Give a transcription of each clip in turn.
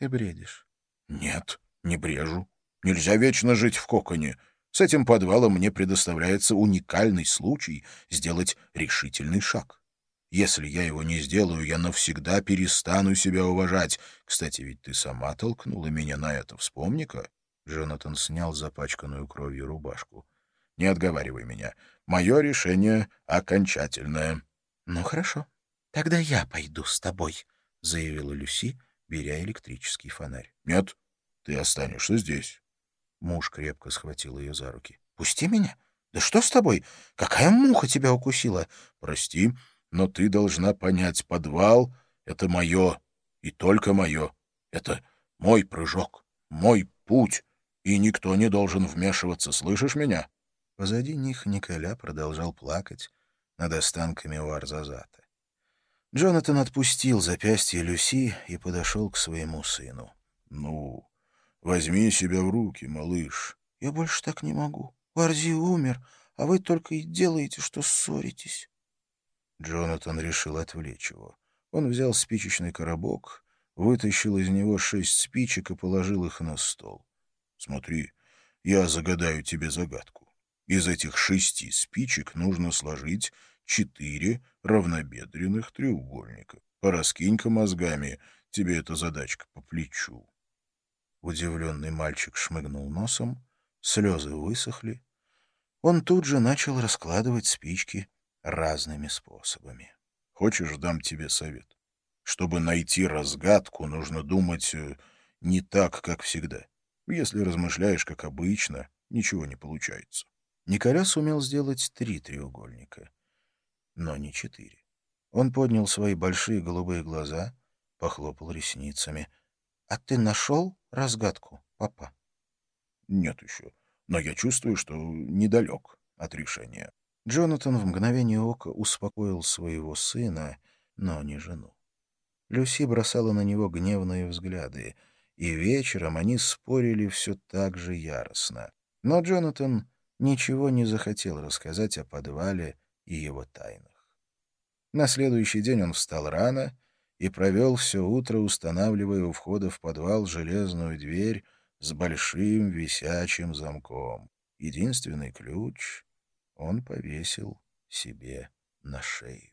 Ты бредишь. Нет, не брежу. Нельзя вечно жить в коконе. С этим подвалом мне предоставляется уникальный случай сделать решительный шаг. Если я его не сделаю, я навсегда перестану себя уважать. Кстати, ведь ты сама толкнула меня на это, вспомни-ка. Джонатан снял запачканную кровью рубашку. Не отговаривай меня. Мое решение окончательное. — Ну, хорошо. Тогда я пойду с тобой, — заявила Люси, беря электрический фонарь. — Нет, ты останешься здесь. Муж крепко схватил ее за руки. — Пусти меня. Да что с тобой? Какая муха тебя укусила? — Прости, но ты должна понять, подвал — это мое, и только мое. Это мой прыжок, мой путь, и никто не должен вмешиваться, слышишь меня? Позади них Николя продолжал плакать над останками у Арзазата. Джонатан отпустил запястье Люси и подошел к своему сыну. — Ну, возьми себя в руки, малыш. — Я больше так не могу. Варзи умер, а вы только и делаете, что ссоритесь. Джонатан решил отвлечь его. Он взял спичечный коробок, вытащил из него шесть спичек и положил их на стол. — Смотри, я загадаю тебе загадку. Из этих шести спичек нужно сложить четыре равнобедренных треугольника. Пораскинь-ка мозгами, тебе эта задачка по плечу. Удивленный мальчик шмыгнул носом, слезы высохли. Он тут же начал раскладывать спички разными способами. Хочешь, дам тебе совет? Чтобы найти разгадку, нужно думать э, не так, как всегда. Если размышляешь, как обычно, ничего не получается. Николя сумел сделать три треугольника но не четыре. Он поднял свои большие голубые глаза, похлопал ресницами. — А ты нашел разгадку, папа? — Нет еще, но я чувствую, что недалек от решения. Джонатан в мгновение ока успокоил своего сына, но не жену. Люси бросала на него гневные взгляды, и вечером они спорили все так же яростно. Но Джонатан ничего не захотел рассказать о подвале и его тайнах. На следующий день он встал рано и провел все утро, устанавливая у входа в подвал железную дверь с большим висячим замком. Единственный ключ он повесил себе на шею.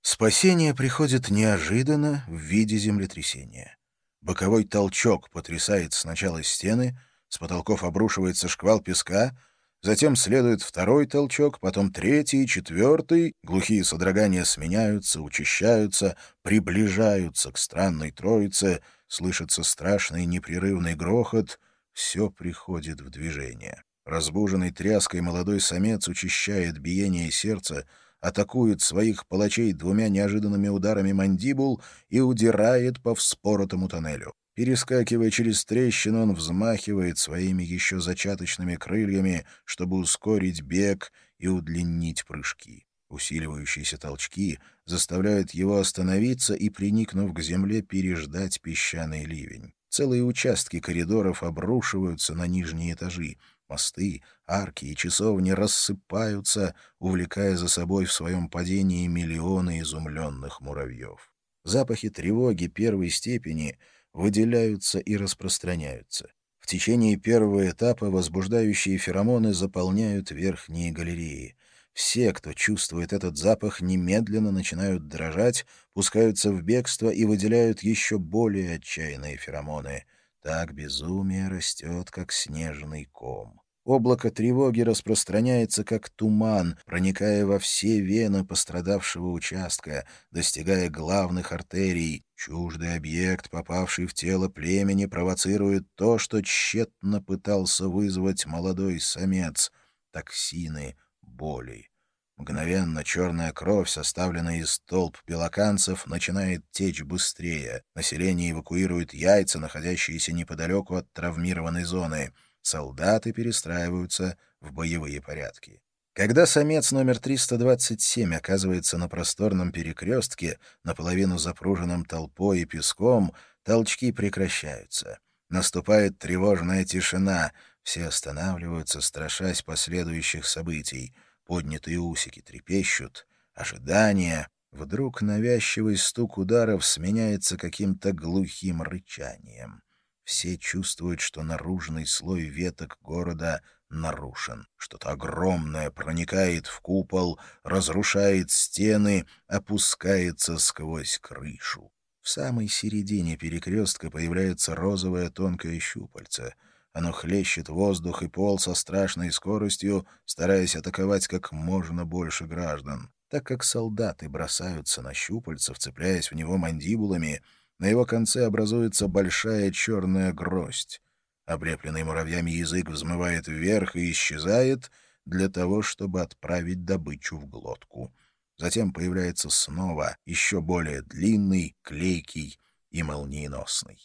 Спасение приходит неожиданно в виде землетрясения. Боковой толчок потрясает сначала стены, с потолков обрушивается шквал песка — Затем следует второй толчок, потом третий, четвертый. Глухие содрогания сменяются, учащаются, приближаются к странной троице. Слышится страшный непрерывный грохот. Все приходит в движение. Разбуженный тряской молодой самец учащает биение сердца, атакует своих палачей двумя неожиданными ударами мандибул и удирает по вспоротому тоннелю. Перескакивая через трещину, он взмахивает своими еще зачаточными крыльями, чтобы ускорить бег и удлинить прыжки. Усиливающиеся толчки заставляют его остановиться и, приникнув к земле, переждать песчаный ливень. Целые участки коридоров обрушиваются на нижние этажи. Мосты, арки и часовни рассыпаются, увлекая за собой в своем падении миллионы изумленных муравьев. Запахи тревоги первой степени — выделяются и распространяются. В течение первого этапа возбуждающие феромоны заполняют верхние галереи. Все, кто чувствует этот запах, немедленно начинают дрожать, пускаются в бегство и выделяют еще более отчаянные феромоны. Так безумие растет, как снежный ком. Облако тревоги распространяется как туман, проникая во все вены пострадавшего участка, достигая главных артерий. Чуждый объект, попавший в тело племени, провоцирует то, что тщетно пытался вызвать молодой самец — токсины, боли. Мгновенно черная кровь, составленная из толп белоканцев, начинает течь быстрее. Население эвакуирует яйца, находящиеся неподалеку от травмированной зоны — солдаты перестраиваются в боевые порядки. Когда самец номер 327 оказывается на просторном перекрестке, наполовину запруженном толпой и песком, толчки прекращаются. Наступает тревожная тишина, все останавливаются, страшась последующих событий. Поднятые усики трепещут, ожидание. Вдруг навязчивый стук ударов сменяется каким-то глухим рычанием. Все чувствуют, что наружный слой веток города нарушен. Что-то огромное проникает в купол, разрушает стены, опускается сквозь крышу. В самой середине перекрестка появляется розовое тонкое щупальце. Оно хлещет воздух и пол со страшной скоростью, стараясь атаковать как можно больше граждан. Так как солдаты бросаются на щупальце, вцепляясь в него мандибулами, на его конце образуется большая черная гроздь. Облепленный муравьями язык взмывает вверх и исчезает для того, чтобы отправить добычу в глотку. Затем появляется снова еще более длинный, клейкий и молниеносный.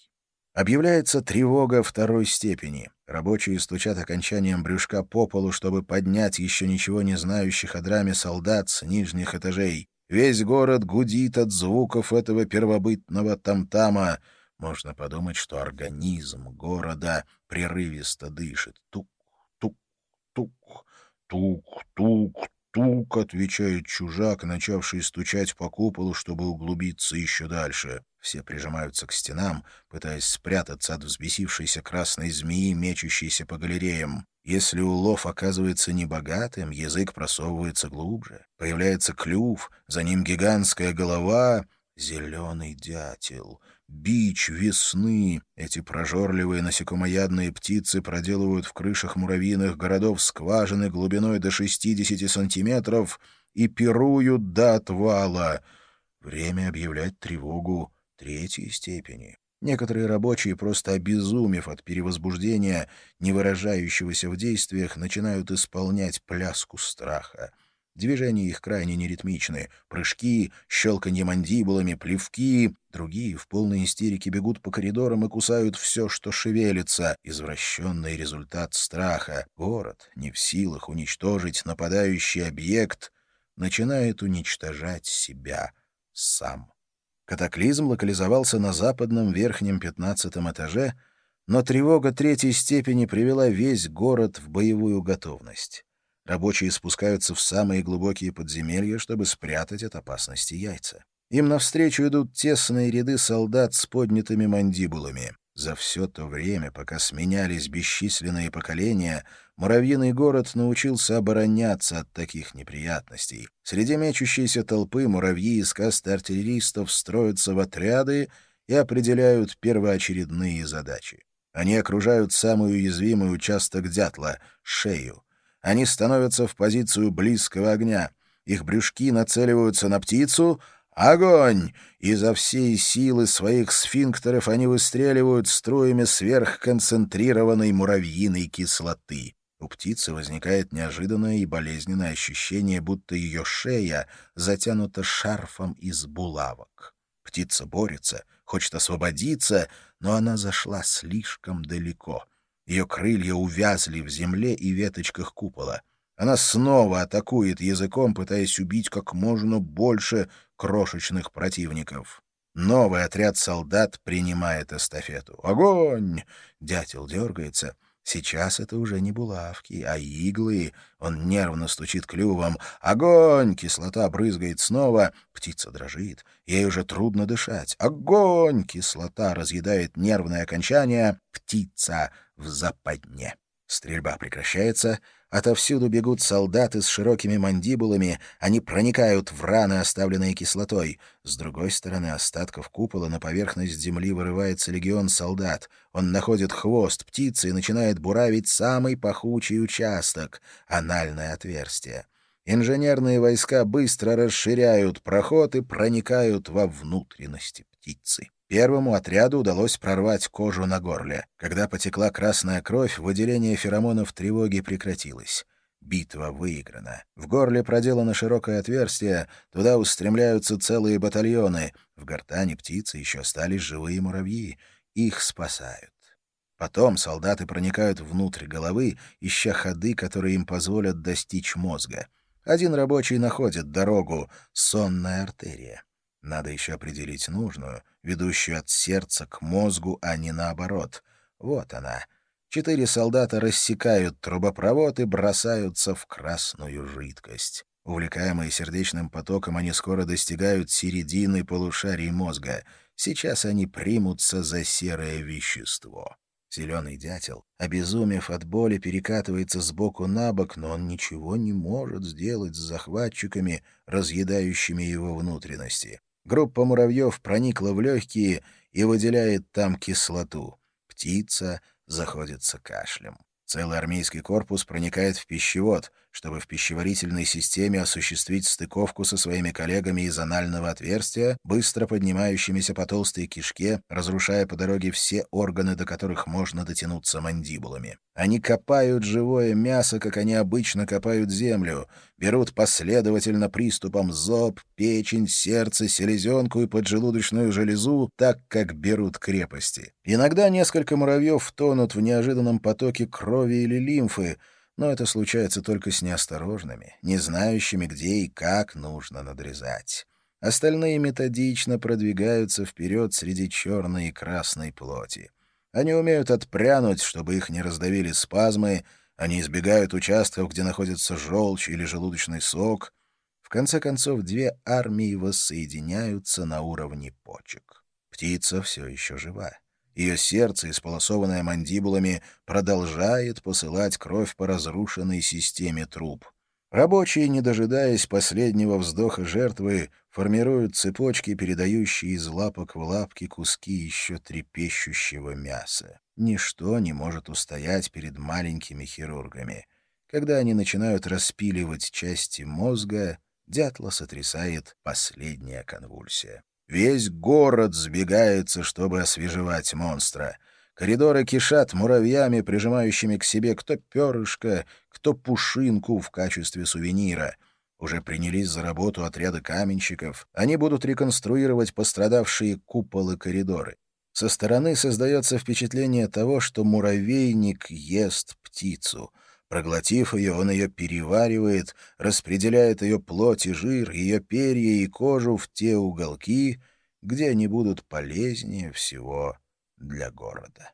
Объявляется тревога второй степени. Рабочие стучат окончанием брюшка по полу, чтобы поднять еще ничего не знающих о драме солдат с нижних этажей. Весь город гудит от звуков этого первобытного там-тама — можно подумать, что организм города прерывисто дышит. Тук, тук, тук, тук, тук, тук, отвечает чужак, начавший стучать по куполу, чтобы углубиться еще дальше. Все прижимаются к стенам, пытаясь спрятаться от взбесившейся красной змеи, мечущейся по галереям. Если улов оказывается небогатым, язык просовывается глубже. Появляется клюв, за ним гигантская голова — зеленый дятел бич весны. Эти прожорливые насекомоядные птицы проделывают в крышах муравьиных городов скважины глубиной до 60 сантиметров и пируют до отвала. Время объявлять тревогу третьей степени. Некоторые рабочие, просто обезумев от перевозбуждения, не выражающегося в действиях, начинают исполнять пляску страха. Движения их крайне неритмичны. Прыжки, щелканье мандибулами, плевки. Другие в полной истерике бегут по коридорам и кусают все, что шевелится. Извращенный результат страха. Город, не в силах уничтожить нападающий объект, начинает уничтожать себя сам. Катаклизм локализовался на западном верхнем пятнадцатом этаже, но тревога третьей степени привела весь город в боевую готовность. Рабочие спускаются в самые глубокие подземелья, чтобы спрятать от опасности яйца. Им навстречу идут тесные ряды солдат с поднятыми мандибулами. За все то время, пока сменялись бесчисленные поколения, муравьиный город научился обороняться от таких неприятностей. Среди мечущейся толпы муравьи из касты артиллеристов строятся в отряды и определяют первоочередные задачи. Они окружают самый уязвимый участок дятла — шею. Они становятся в позицию близкого огня. Их брюшки нацеливаются на птицу. Огонь! Изо всей силы своих сфинктеров они выстреливают струями сверхконцентрированной муравьиной кислоты. У птицы возникает неожиданное и болезненное ощущение, будто ее шея затянута шарфом из булавок. Птица борется, хочет освободиться, но она зашла слишком далеко — ее крылья увязли в земле и веточках купола. Она снова атакует языком, пытаясь убить как можно больше крошечных противников. Новый отряд солдат принимает эстафету. «Огонь!» Дятел дергается — Сейчас это уже не булавки, а иглы. Он нервно стучит клювом. Огонь! Кислота брызгает снова. Птица дрожит. Ей уже трудно дышать. Огонь! Кислота разъедает нервное окончание. Птица в западне. Стрельба прекращается. Отовсюду бегут солдаты с широкими мандибулами. Они проникают в раны, оставленные кислотой. С другой стороны остатков купола на поверхность земли вырывается легион солдат. Он находит хвост птицы и начинает буравить самый пахучий участок — анальное отверстие. Инженерные войска быстро расширяют проход и проникают во внутренности птицы. Первому отряду удалось прорвать кожу на горле. Когда потекла красная кровь, выделение феромонов тревоги прекратилось. Битва выиграна. В горле проделано широкое отверстие, туда устремляются целые батальоны. В гортане птицы еще остались живые муравьи. Их спасают. Потом солдаты проникают внутрь головы, ища ходы, которые им позволят достичь мозга. Один рабочий находит дорогу — сонная артерия. Надо еще определить нужную, ведущую от сердца к мозгу, а не наоборот. Вот она. Четыре солдата рассекают трубопровод и бросаются в красную жидкость. Увлекаемые сердечным потоком, они скоро достигают середины полушарий мозга. Сейчас они примутся за серое вещество. Зеленый дятел, обезумев от боли, перекатывается с боку на бок, но он ничего не может сделать с захватчиками, разъедающими его внутренности. Группа муравьев проникла в легкие и выделяет там кислоту. Птица заходится кашлем. Целый армейский корпус проникает в пищевод, чтобы в пищеварительной системе осуществить стыковку со своими коллегами из анального отверстия, быстро поднимающимися по толстой кишке, разрушая по дороге все органы, до которых можно дотянуться мандибулами. Они копают живое мясо, как они обычно копают землю, берут последовательно приступом зоб, печень, сердце, селезенку и поджелудочную железу, так, как берут крепости. Иногда несколько муравьев тонут в неожиданном потоке крови или лимфы, но это случается только с неосторожными, не знающими, где и как нужно надрезать. Остальные методично продвигаются вперед среди черной и красной плоти. Они умеют отпрянуть, чтобы их не раздавили спазмы, они избегают участков, где находится желчь или желудочный сок. В конце концов, две армии воссоединяются на уровне почек. Птица все еще жива. Ее сердце, исполосованное мандибулами, продолжает посылать кровь по разрушенной системе труб. Рабочие, не дожидаясь последнего вздоха жертвы, формируют цепочки, передающие из лапок в лапки куски еще трепещущего мяса. Ничто не может устоять перед маленькими хирургами. Когда они начинают распиливать части мозга, дятла сотрясает последняя конвульсия. Весь город сбегается, чтобы освежевать монстра. Коридоры кишат муравьями, прижимающими к себе кто перышко, кто пушинку в качестве сувенира. Уже принялись за работу отряды каменщиков. Они будут реконструировать пострадавшие куполы коридоры. Со стороны создается впечатление того, что муравейник ест птицу — Проглотив ее, он ее переваривает, распределяет ее плоть и жир, ее перья и кожу в те уголки, где они будут полезнее всего для города.